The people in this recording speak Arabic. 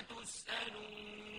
تسألون